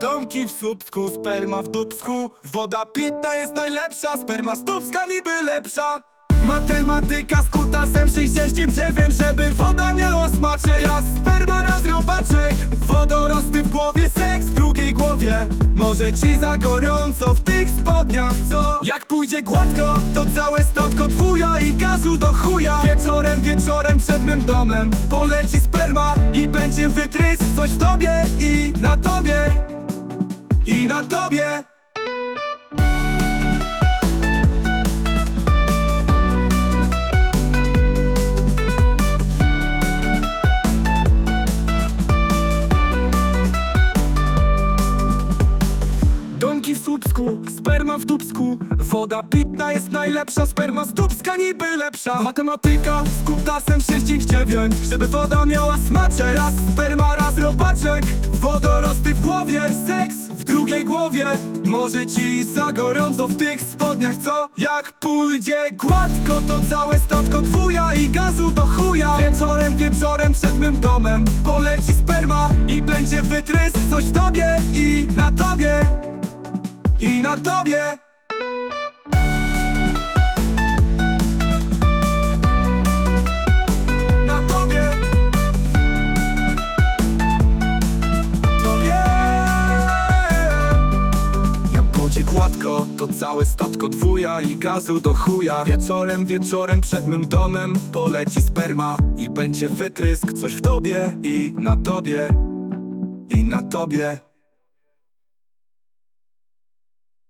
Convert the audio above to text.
Domki w słupsku, sperma w dubsku Woda pitna jest najlepsza, sperma z niby lepsza. Matematyka z kutasem 69 Żeby woda miała smaczek Raz sperma, raz robaczek Wodorosty w głowie, seks w drugiej głowie. Może ci za gorąco w tych spodniach, co? Jak pójdzie gładko, to całe stotko twuja I gazu do chuja. Wieczorem, wieczorem przed mym domem Poleci sperma i będzie wytrysk Coś w tobie i na tobie. I na tobie. Domki w Słupsku, sperma w Dubsku. Woda pitna jest najlepsza, sperma z Dubska niby lepsza. Matematyka z kutasem 69 Żeby woda miała smaczek. Raz sperma, raz robaczek Wodorosty w głowie, seks w drugiej głowie. Może ci za gorąco w tych spodniach, co? Jak pójdzie gładko, to całe statko twuja I gazu do chuja. Wieczorem, wieczorem przed mym domem Poleci sperma i będzie wytrysk Coś w tobie i na tobie. I na tobie gładko, to całe statko dwuja I gazu do chuja. Wieczorem, wieczorem przed mym domem Poleci sperma i będzie wytrysk Coś w tobie i na tobie I na tobie